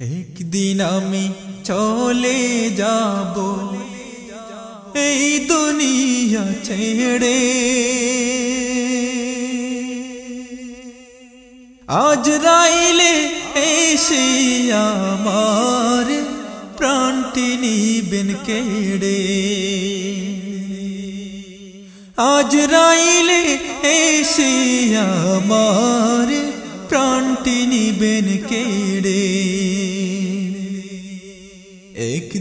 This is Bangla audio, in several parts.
একদিন আমি চলে যাব, এই দুনিয়া ছেড়ে। আজ রাইলে এসে আমার প্রাণটি নিবেন কেড়ে। আজ রাইলে এসে আমার প্রাণটি নিবেন কেড়ে।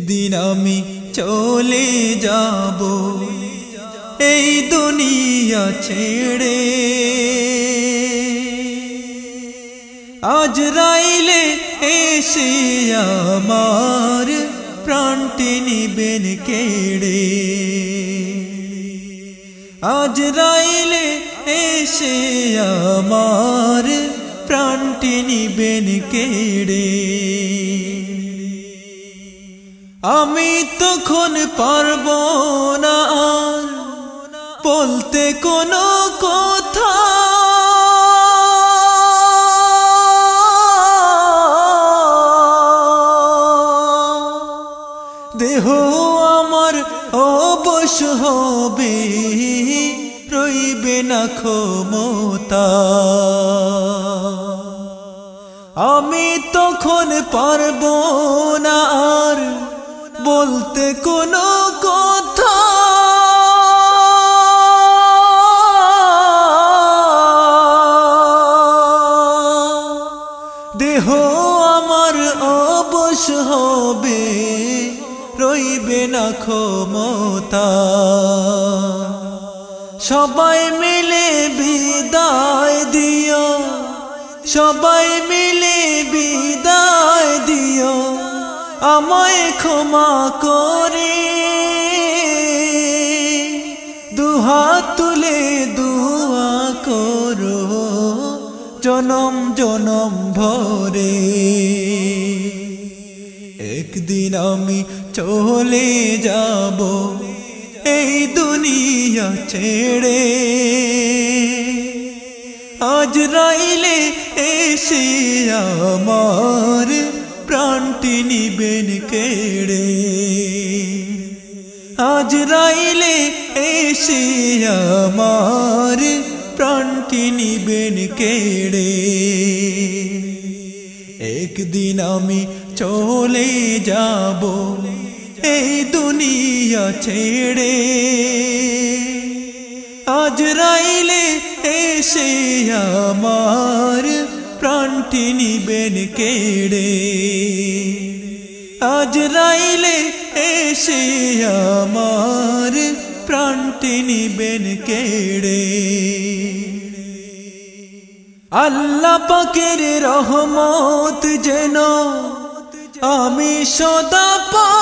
একদিন আমি চলে যাব। এই দুনিয়া ছেড়ে। আজ রাইলে এসে আমার প্রাণটি নিবেন কেড়ে। আজ রাইলে এসে আমার প্রাণটি নিবেন কেড়ে। আমি তখন পারব না বলতে কোনো কথা। দেহ আমার অবশ হবে, রইবে না ক্ষমতা। আমি তখন পারব বলতে কোনো কথা। দেহ আমার অবশ হবে, রইবে না ক্ষমতা। সবাই মিলে বিদায় দিও, সবাই মিলে বিদায় দিও। আমায় ক্ষমা করে। দুহাত তুলে দুয়া করো, জনম জনম ভরে। একদিন আমি চলে যাব এই দুনিয়া ছেড়ে। আজ রাইলে এসে আমার প্রাণটি নিবেন কেড়ে। আজ রাইলে এসে আমার প্রাণটি নিবেন কেড়ে। একদিন আমি চলে যাব এই দুনিয়া ছেড়ে। আজ রাইলে এসে আমার প্রাণটি নিবেন কেড়ে। আজ রাইলে এসে আমার প্রাণটি নিবেন কেড়ে। আল্লাহ পাকের রহমত যেন আমি সদা পা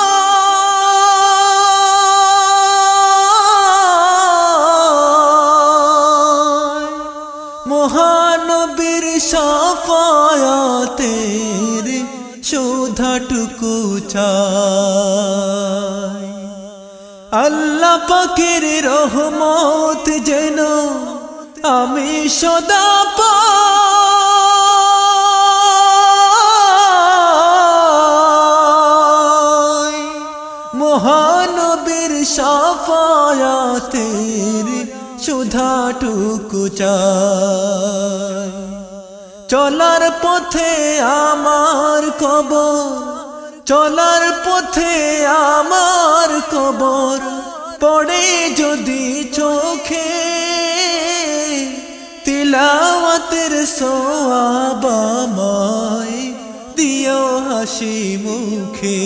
সাফায়াতের শোধাটুকু চাই। আল্লাহ পাকের রহমত যেন আমি সদা পাই। মহানবীর সাফায়াতের সুধাটুকু চাই। চলার পথে আমার কবর, চলার পথে আমার কবর পড়ে যদি চোখে। তিলাওয়াতের সোয়াবাময় দিও হাসি মুখে।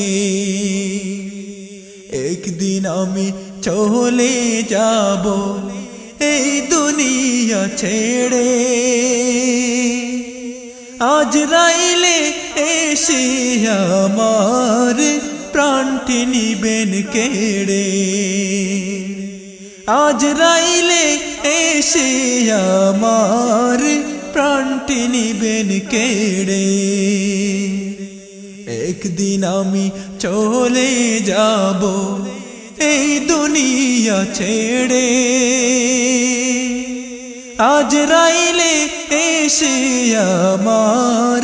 একদিন আমি চলে যাব এই দুনিয়া ছেড়ে। আজ রাইলে এসে আমার প্রাণটি নিবেন কেড়ে। আজ রাইলে এসে আমার প্রাণটি নিবেন কেড়ে। একদিন আমি চলে যাব এই দুনিয়া ছেড়ে। আজ রাইলে এসে আমার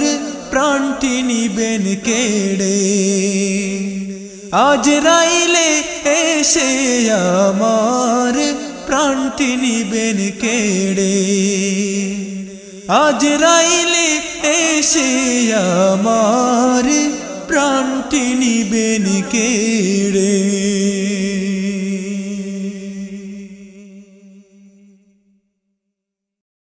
প্রাণটি নিবেন কেড়ে। আজ রাইলে এসে আমার প্রাণটি নিবেন কেড়ে। আজ রাইলে এসে আমার প্রাণটি নিবেন কেড়ে।